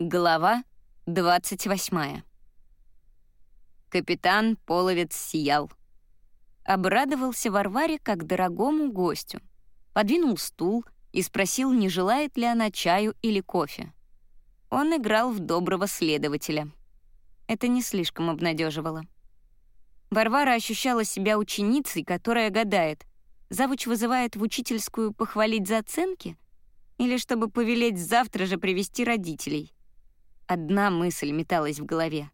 Глава 28. Капитан Половец сиял. Обрадовался Варваре как дорогому гостю. Подвинул стул и спросил, не желает ли она чаю или кофе. Он играл в доброго следователя. Это не слишком обнадеживало. Варвара ощущала себя ученицей, которая гадает, завуч вызывает в учительскую похвалить за оценки или чтобы повелеть завтра же привести родителей — Одна мысль металась в голове.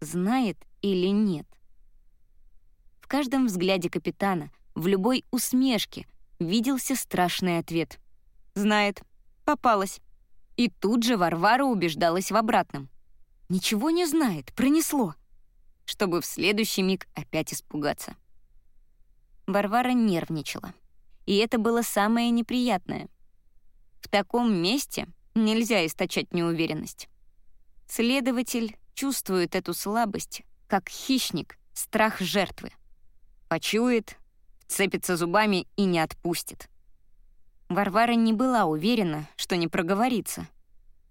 Знает или нет? В каждом взгляде капитана, в любой усмешке, виделся страшный ответ. Знает. Попалась. И тут же Варвара убеждалась в обратном. Ничего не знает, пронесло. Чтобы в следующий миг опять испугаться. Варвара нервничала. И это было самое неприятное. В таком месте нельзя источать неуверенность. Следователь чувствует эту слабость, как хищник, страх жертвы. Почует, вцепится зубами и не отпустит. Варвара не была уверена, что не проговорится.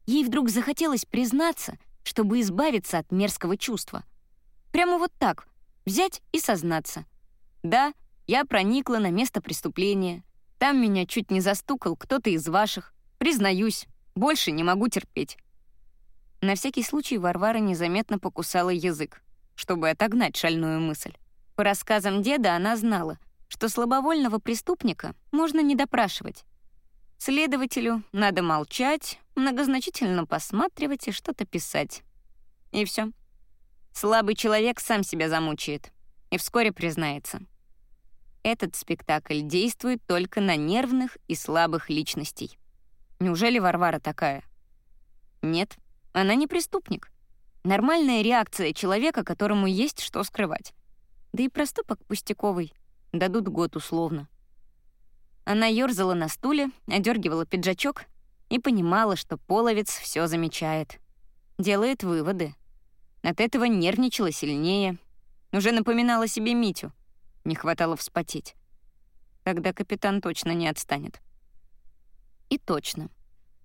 Ей вдруг захотелось признаться, чтобы избавиться от мерзкого чувства. Прямо вот так, взять и сознаться. Да, я проникла на место преступления. Там меня чуть не застукал кто-то из ваших. Признаюсь, больше не могу терпеть. На всякий случай Варвара незаметно покусала язык, чтобы отогнать шальную мысль. По рассказам деда она знала, что слабовольного преступника можно не допрашивать. Следователю надо молчать, многозначительно посматривать и что-то писать. И все. Слабый человек сам себя замучает и вскоре признается. Этот спектакль действует только на нервных и слабых личностей. Неужели Варвара такая? Нет. Она не преступник. Нормальная реакция человека, которому есть что скрывать. Да и проступок пустяковый. Дадут год условно. Она ёрзала на стуле, одергивала пиджачок и понимала, что половец все замечает. Делает выводы. От этого нервничала сильнее. Уже напоминала себе Митю. Не хватало вспотеть. Тогда капитан точно не отстанет. И точно.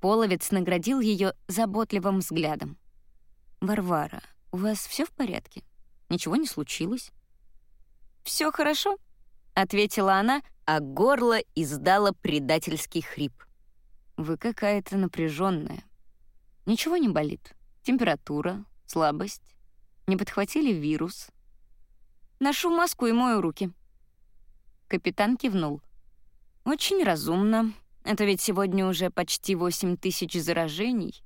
Половец наградил ее заботливым взглядом. «Варвара, у вас все в порядке? Ничего не случилось?» Все хорошо», — ответила она, а горло издало предательский хрип. «Вы какая-то напряженная. Ничего не болит? Температура, слабость? Не подхватили вирус?» «Ношу маску и мою руки». Капитан кивнул. «Очень разумно. Это ведь сегодня уже почти 8 тысяч заражений.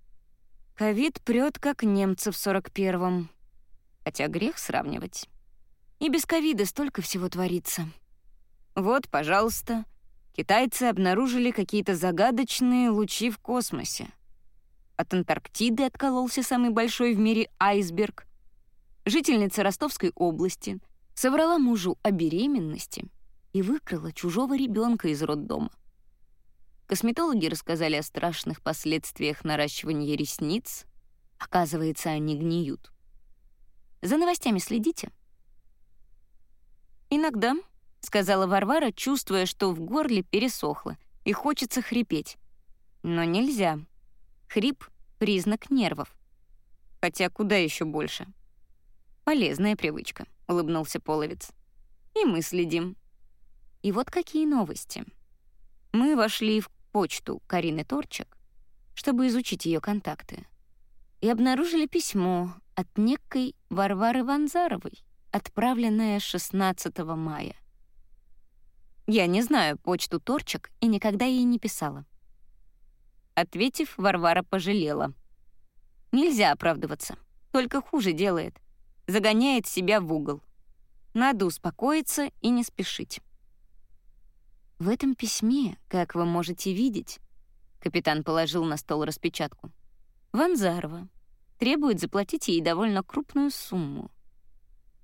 Ковид прет, как немцы в 41-м. Хотя грех сравнивать. И без ковида столько всего творится. Вот, пожалуйста, китайцы обнаружили какие-то загадочные лучи в космосе. От Антарктиды откололся самый большой в мире айсберг. Жительница Ростовской области соврала мужу о беременности и выкрала чужого ребенка из роддома. Косметологи рассказали о страшных последствиях наращивания ресниц. Оказывается, они гниют. За новостями следите? «Иногда», — сказала Варвара, чувствуя, что в горле пересохло и хочется хрипеть. Но нельзя. Хрип — признак нервов. Хотя куда еще больше? «Полезная привычка», — улыбнулся Половец. «И мы следим». И вот какие новости. Мы вошли в почту Карины Торчак, чтобы изучить ее контакты, и обнаружили письмо от некой Варвары Ванзаровой, отправленное 16 мая. Я не знаю почту Торчак и никогда ей не писала. Ответив, Варвара пожалела. Нельзя оправдываться, только хуже делает. Загоняет себя в угол. Надо успокоиться и не спешить. В этом письме, как вы можете видеть, капитан положил на стол распечатку. Ванзарова требует заплатить ей довольно крупную сумму.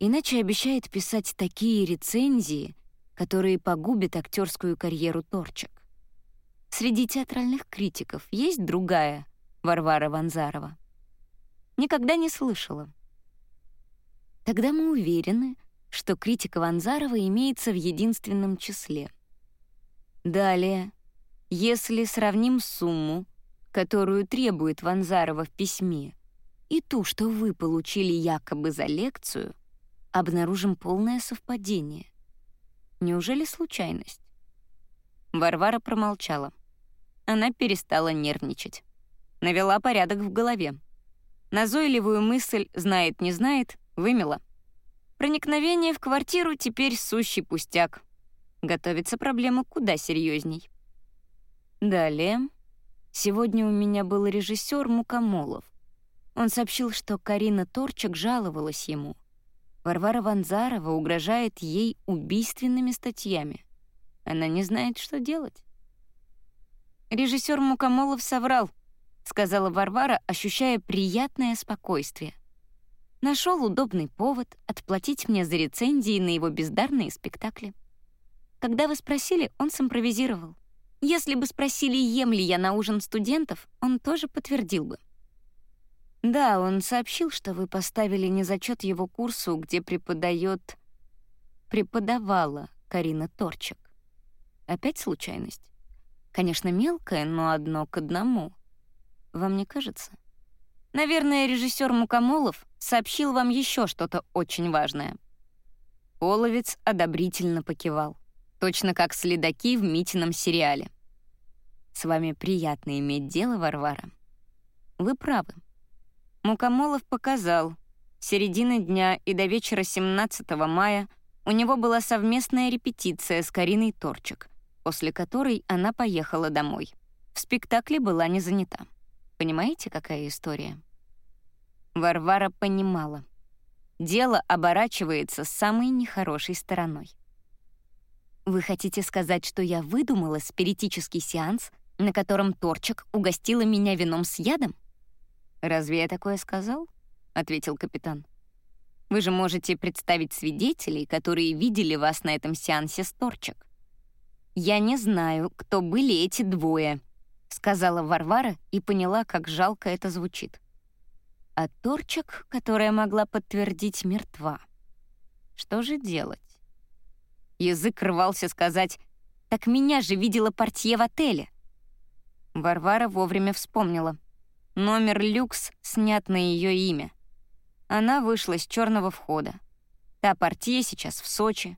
Иначе обещает писать такие рецензии, которые погубят актерскую карьеру Торчак. Среди театральных критиков есть другая Варвара Ванзарова. Никогда не слышала. Тогда мы уверены, что критика Ванзарова имеется в единственном числе — Далее, если сравним сумму, которую требует Ванзарова в письме, и ту, что вы получили якобы за лекцию, обнаружим полное совпадение. Неужели случайность? Варвара промолчала. Она перестала нервничать. Навела порядок в голове. Назойливую мысль «знает, не знает» вымела. Проникновение в квартиру теперь сущий пустяк. Готовится проблема куда серьезней. Далее. Сегодня у меня был режиссер Мукомолов. Он сообщил, что Карина Торчак жаловалась ему. Варвара Ванзарова угрожает ей убийственными статьями. Она не знает, что делать. Режиссер Мукомолов соврал, сказала Варвара, ощущая приятное спокойствие. Нашел удобный повод отплатить мне за рецензии на его бездарные спектакли. Когда вы спросили, он симпровизировал. Если бы спросили, ем ли я на ужин студентов, он тоже подтвердил бы. Да, он сообщил, что вы поставили незачет его курсу, где преподает... преподавала Карина Торчак. Опять случайность? Конечно, мелкая, но одно к одному. Вам не кажется? Наверное, режиссер Мукомолов сообщил вам еще что-то очень важное. Половец одобрительно покивал точно как следаки в Митином сериале. С вами приятно иметь дело, Варвара. Вы правы. Мукомолов показал, середины дня и до вечера 17 мая у него была совместная репетиция с Кариной Торчик, после которой она поехала домой. В спектакле была не занята. Понимаете, какая история? Варвара понимала. Дело оборачивается самой нехорошей стороной. Вы хотите сказать, что я выдумала спиритический сеанс, на котором Торчик угостила меня вином с ядом? Разве я такое сказал? ответил капитан. Вы же можете представить свидетелей, которые видели вас на этом сеансе с Торчик. Я не знаю, кто были эти двое, сказала Варвара и поняла, как жалко это звучит. А Торчик, которая могла подтвердить, мертва. Что же делать? Язык рвался сказать «Так меня же видела портье в отеле». Варвара вовремя вспомнила. Номер люкс снят на ее имя. Она вышла с черного входа. Та портье сейчас в Сочи.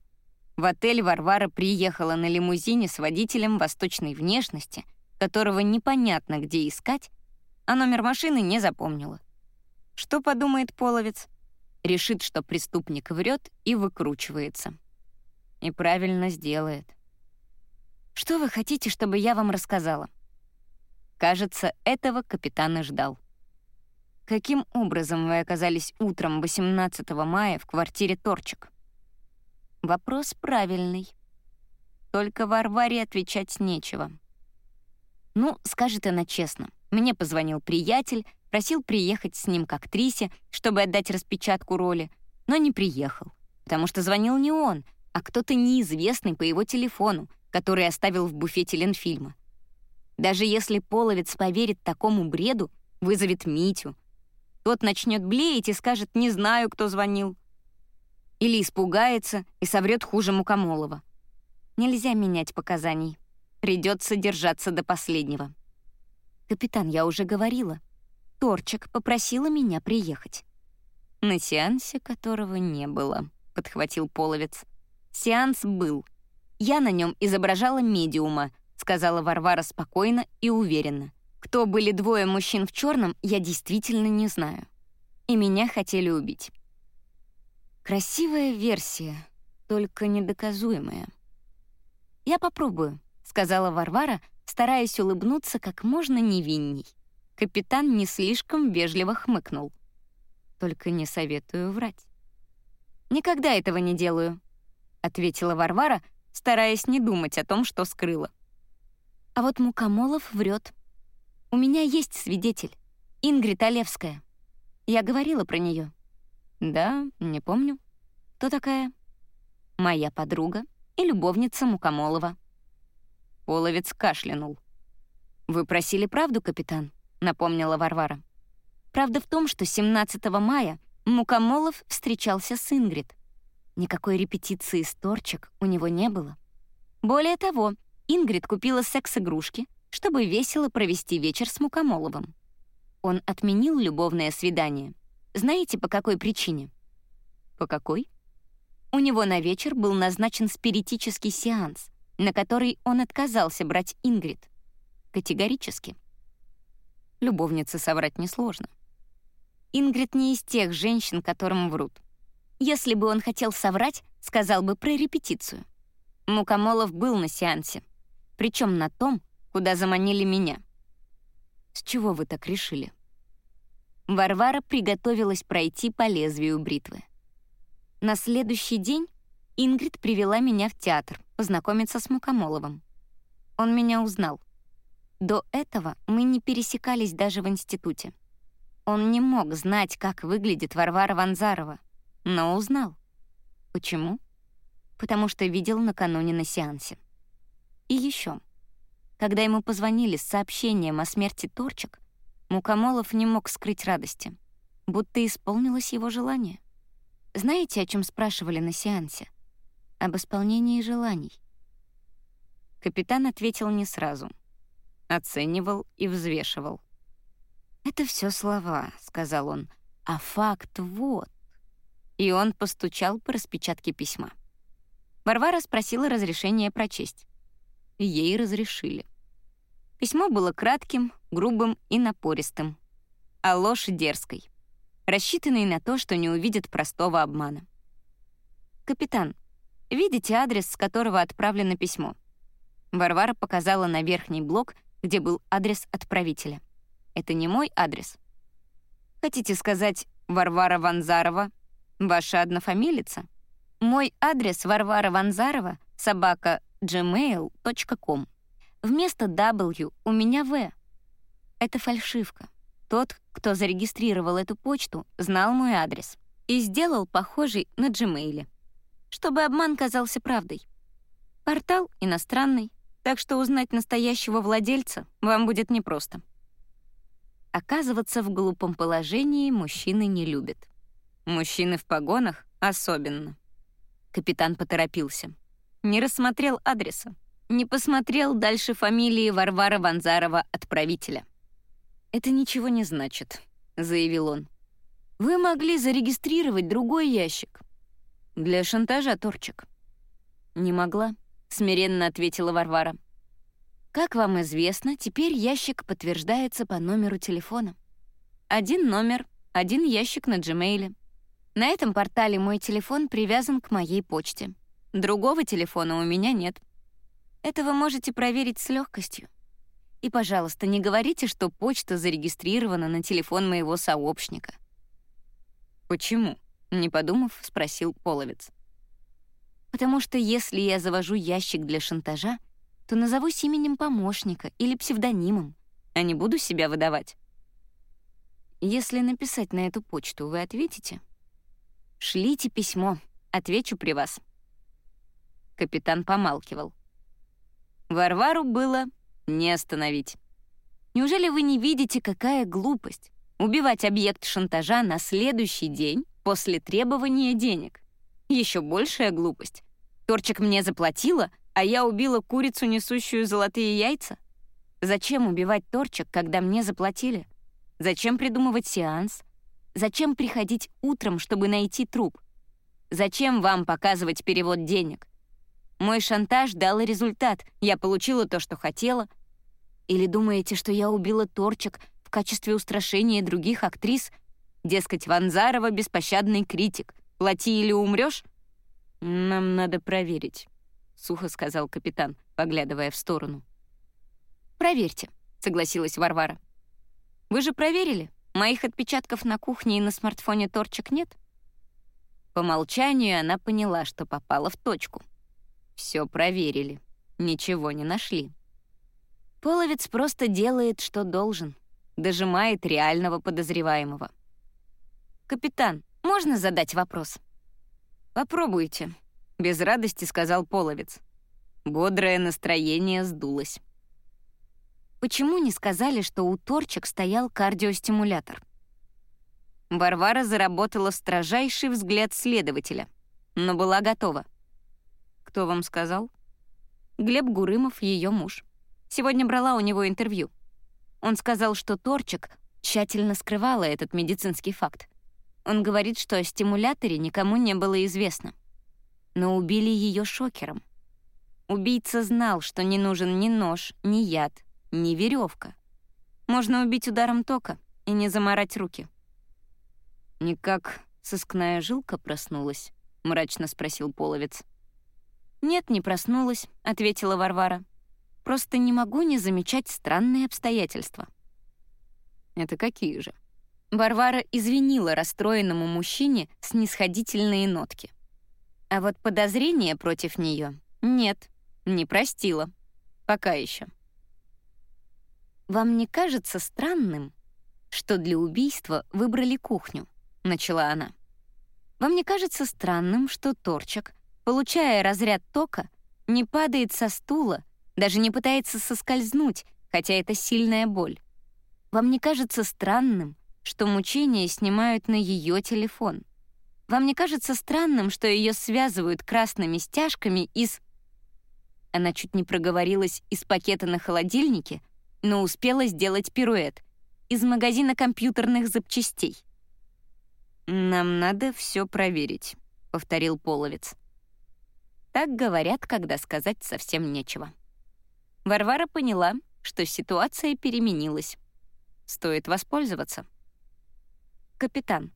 В отель Варвара приехала на лимузине с водителем восточной внешности, которого непонятно где искать, а номер машины не запомнила. Что подумает половец? Решит, что преступник врет и выкручивается. И правильно сделает. Что вы хотите, чтобы я вам рассказала? Кажется, этого капитан и ждал. Каким образом вы оказались утром 18 мая в квартире Торчик? Вопрос правильный. Только Варваре отвечать нечего. Ну, скажет она честно. Мне позвонил приятель, просил приехать с ним к актрисе, чтобы отдать распечатку роли, но не приехал, потому что звонил не он, а кто-то неизвестный по его телефону, который оставил в буфете Ленфильма. Даже если половец поверит такому бреду, вызовет Митю. Тот начнет блеять и скажет «не знаю, кто звонил». Или испугается и соврет хуже Мукомолова. Нельзя менять показаний. Придется держаться до последнего. «Капитан, я уже говорила. Торчик попросила меня приехать». «На сеансе которого не было», — подхватил половец. Сеанс был. Я на нем изображала медиума, сказала Варвара спокойно и уверенно. Кто были двое мужчин в черном, я действительно не знаю. И меня хотели убить. Красивая версия, только недоказуемая. «Я попробую», — сказала Варвара, стараясь улыбнуться как можно невинней. Капитан не слишком вежливо хмыкнул. «Только не советую врать». «Никогда этого не делаю», — ответила Варвара, стараясь не думать о том, что скрыла. «А вот Мукомолов врет. У меня есть свидетель, Ингрид Олевская. Я говорила про нее. «Да, не помню. Кто такая?» «Моя подруга и любовница Мукомолова». Половец кашлянул. «Вы просили правду, капитан?» — напомнила Варвара. «Правда в том, что 17 мая Мукомолов встречался с Ингрид. Никакой репетиции с торчек у него не было. Более того, Ингрид купила секс-игрушки, чтобы весело провести вечер с Мукомоловым. Он отменил любовное свидание. Знаете, по какой причине? По какой? У него на вечер был назначен спиритический сеанс, на который он отказался брать Ингрид. Категорически. Любовнице соврать несложно. Ингрид не из тех женщин, которым врут. Если бы он хотел соврать, сказал бы про репетицию. Мукомолов был на сеансе, причем на том, куда заманили меня. С чего вы так решили? Варвара приготовилась пройти по лезвию бритвы. На следующий день Ингрид привела меня в театр познакомиться с Мукомоловым. Он меня узнал. До этого мы не пересекались даже в институте. Он не мог знать, как выглядит Варвара Ванзарова, но узнал. Почему? Потому что видел накануне на сеансе. И еще. Когда ему позвонили с сообщением о смерти Торчик, Мукомолов не мог скрыть радости, будто исполнилось его желание. Знаете, о чем спрашивали на сеансе? Об исполнении желаний. Капитан ответил не сразу. Оценивал и взвешивал. «Это все слова», — сказал он, — «а факт вот». И он постучал по распечатке письма. Варвара спросила разрешения прочесть. Ей разрешили. Письмо было кратким, грубым и напористым, а ложь дерзкой, рассчитанной на то, что не увидит простого обмана. «Капитан, видите адрес, с которого отправлено письмо?» Варвара показала на верхний блок, где был адрес отправителя. Это не мой адрес. Хотите сказать Варвара Ванзарова, ваша однофамилица? Мой адрес Варвара Ванзарова, собака gmail.com. Вместо W у меня В. Это фальшивка. Тот, кто зарегистрировал эту почту, знал мой адрес и сделал похожий на Gmail, чтобы обман казался правдой. Портал иностранный, так что узнать настоящего владельца вам будет непросто. Оказываться в глупом положении мужчины не любят. Мужчины в погонах особенно. Капитан поторопился. Не рассмотрел адреса. Не посмотрел дальше фамилии Варвара Ванзарова, отправителя. «Это ничего не значит», — заявил он. «Вы могли зарегистрировать другой ящик. Для шантажа, Торчик». «Не могла», — смиренно ответила Варвара. Как вам известно, теперь ящик подтверждается по номеру телефона. Один номер, один ящик на Gmail. На этом портале мой телефон привязан к моей почте. Другого телефона у меня нет. Это вы можете проверить с легкостью. И, пожалуйста, не говорите, что почта зарегистрирована на телефон моего сообщника. «Почему?» — не подумав, спросил Половец. «Потому что если я завожу ящик для шантажа, то назовусь именем помощника или псевдонимом, а не буду себя выдавать. Если написать на эту почту, вы ответите? Шлите письмо, отвечу при вас. Капитан помалкивал. Варвару было не остановить. Неужели вы не видите, какая глупость убивать объект шантажа на следующий день после требования денег? Еще большая глупость. Торчик мне заплатила, а я убила курицу, несущую золотые яйца? Зачем убивать торчик, когда мне заплатили? Зачем придумывать сеанс? Зачем приходить утром, чтобы найти труп? Зачем вам показывать перевод денег? Мой шантаж дал результат, я получила то, что хотела. Или думаете, что я убила торчик в качестве устрашения других актрис? Дескать, Ванзарова — беспощадный критик. Плати или умрешь? Нам надо проверить сухо сказал капитан, поглядывая в сторону. «Проверьте», — согласилась Варвара. «Вы же проверили? Моих отпечатков на кухне и на смартфоне торчек нет?» По умолчанию она поняла, что попала в точку. Все проверили, ничего не нашли. Половец просто делает, что должен, дожимает реального подозреваемого. «Капитан, можно задать вопрос?» «Попробуйте», без радости сказал Половец. Бодрое настроение сдулось. Почему не сказали, что у торчек стоял кардиостимулятор? Варвара заработала строжайший взгляд следователя, но была готова. «Кто вам сказал?» Глеб Гурымов, ее муж. Сегодня брала у него интервью. Он сказал, что Торчик тщательно скрывала этот медицинский факт. Он говорит, что о стимуляторе никому не было известно. Но убили ее шокером. Убийца знал, что не нужен ни нож, ни яд, ни веревка. Можно убить ударом тока и не заморать руки. «Никак сыскная жилка проснулась?» — мрачно спросил Половец. «Нет, не проснулась», — ответила Варвара. «Просто не могу не замечать странные обстоятельства». «Это какие же?» Варвара извинила расстроенному мужчине снисходительные нотки. А вот подозрения против нее нет, не простила. Пока еще. «Вам не кажется странным, что для убийства выбрали кухню?» — начала она. «Вам не кажется странным, что Торчак, получая разряд тока, не падает со стула, даже не пытается соскользнуть, хотя это сильная боль? Вам не кажется странным, что мучения снимают на ее телефон? Вам не кажется странным, что ее связывают красными стяжками из... Она чуть не проговорилась из пакета на холодильнике, но успела сделать пируэт из магазина компьютерных запчастей. «Нам надо все проверить», — повторил Половец. Так говорят, когда сказать совсем нечего. Варвара поняла, что ситуация переменилась. Стоит воспользоваться. «Капитан,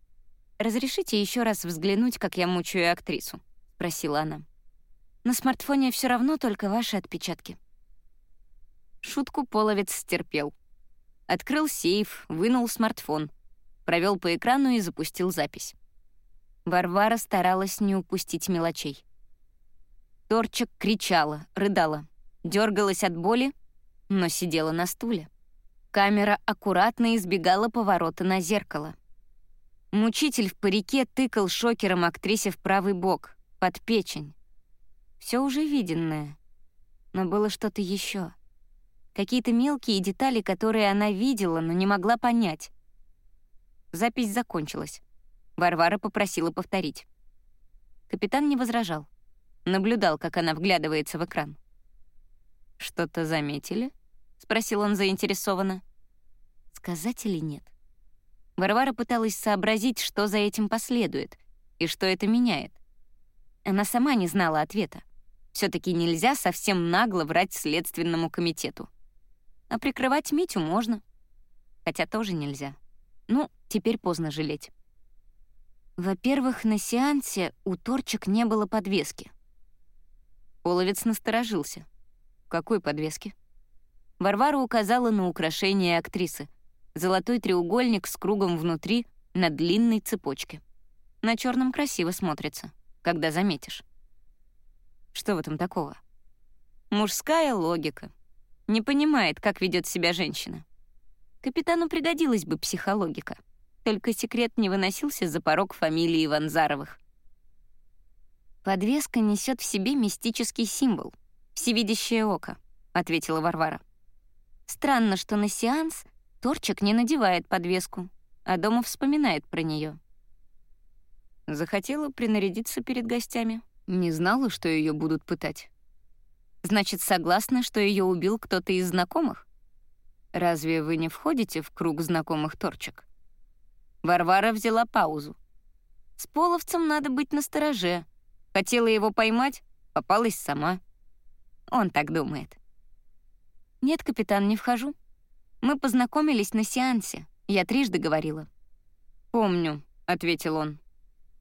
разрешите еще раз взглянуть, как я мучаю актрису?» — спросила она. «На смартфоне все равно только ваши отпечатки». Шутку половец стерпел. Открыл сейф, вынул смартфон, провел по экрану и запустил запись. Варвара старалась не упустить мелочей. Торчик кричала, рыдала, дергалась от боли, но сидела на стуле. Камера аккуратно избегала поворота на зеркало. Мучитель в парике тыкал шокером актрисе в правый бок, под печень. Все уже виденное. Но было что-то еще. Какие-то мелкие детали, которые она видела, но не могла понять. Запись закончилась. Варвара попросила повторить. Капитан не возражал. Наблюдал, как она вглядывается в экран. «Что-то заметили?» — спросил он заинтересованно. «Сказать или нет?» Варвара пыталась сообразить, что за этим последует и что это меняет. Она сама не знала ответа. все таки нельзя совсем нагло врать Следственному комитету. А прикрывать Митю можно. Хотя тоже нельзя. Ну, теперь поздно жалеть. Во-первых, на сеансе у торчек не было подвески. Половец насторожился. Какой подвески? Варвара указала на украшение актрисы. Золотой треугольник с кругом внутри на длинной цепочке. На черном красиво смотрится, когда заметишь. Что в этом такого? Мужская логика. Не понимает, как ведет себя женщина. Капитану пригодилась бы психологика. Только секрет не выносился за порог фамилии Ванзаровых. «Подвеска несет в себе мистический символ — всевидящее око», — ответила Варвара. «Странно, что на сеанс Торчик не надевает подвеску, а дома вспоминает про нее. Захотела принарядиться перед гостями. Не знала, что ее будут пытать. Значит, согласна, что ее убил кто-то из знакомых? Разве вы не входите в круг знакомых торчек? Варвара взяла паузу. С половцем надо быть настороже. Хотела его поймать, попалась сама. Он так думает. Нет, капитан, не вхожу. Мы познакомились на сеансе. Я трижды говорила. «Помню», — ответил он.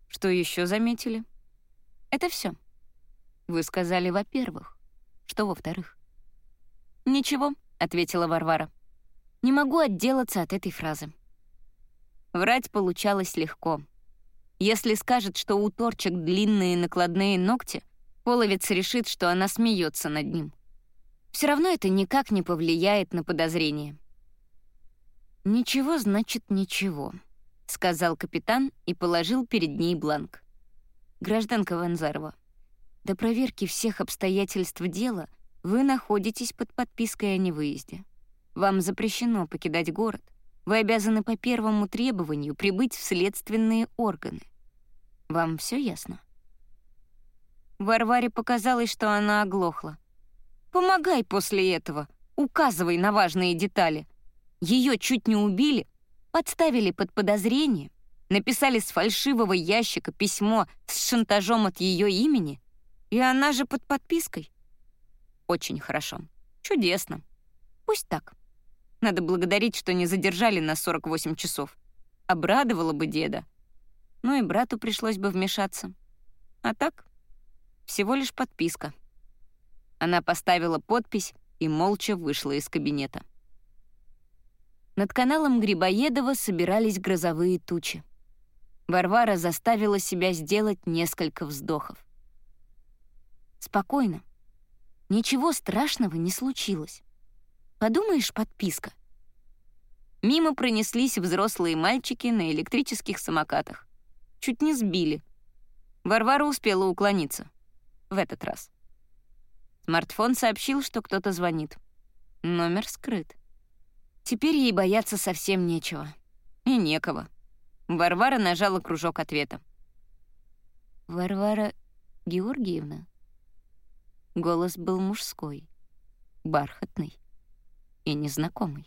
«Что еще заметили?» «Это все. Вы сказали, во-первых. Что во-вторых? «Ничего», — ответила Варвара. «Не могу отделаться от этой фразы». Врать получалось легко. Если скажет, что у торчек длинные накладные ногти, половец решит, что она смеется над ним. Все равно это никак не повлияет на подозрение. «Ничего значит ничего», — сказал капитан и положил перед ней бланк. «Гражданка Ванзарова, до проверки всех обстоятельств дела вы находитесь под подпиской о невыезде. Вам запрещено покидать город. Вы обязаны по первому требованию прибыть в следственные органы. Вам все ясно? Варваре показалось, что она оглохла. «Помогай после этого», указывай на важные детали. Ее чуть не убили, подставили под подозрение, написали с фальшивого ящика письмо с шантажом от ее имени, и она же под подпиской. Очень хорошо. Чудесно. Пусть так. Надо благодарить, что не задержали на 48 часов. Обрадовала бы деда. Ну и брату пришлось бы вмешаться. А так, всего лишь подписка. Она поставила подпись и молча вышла из кабинета. Над каналом Грибоедова собирались грозовые тучи. Варвара заставила себя сделать несколько вздохов. Спокойно. Ничего страшного не случилось. Подумаешь, подписка. Мимо пронеслись взрослые мальчики на электрических самокатах. Чуть не сбили. Варвара успела уклониться. В этот раз. Смартфон сообщил, что кто-то звонит. Номер скрыт. Теперь ей бояться совсем нечего. И некого. Варвара нажала кружок ответа. «Варвара Георгиевна?» Голос был мужской, бархатный и незнакомый.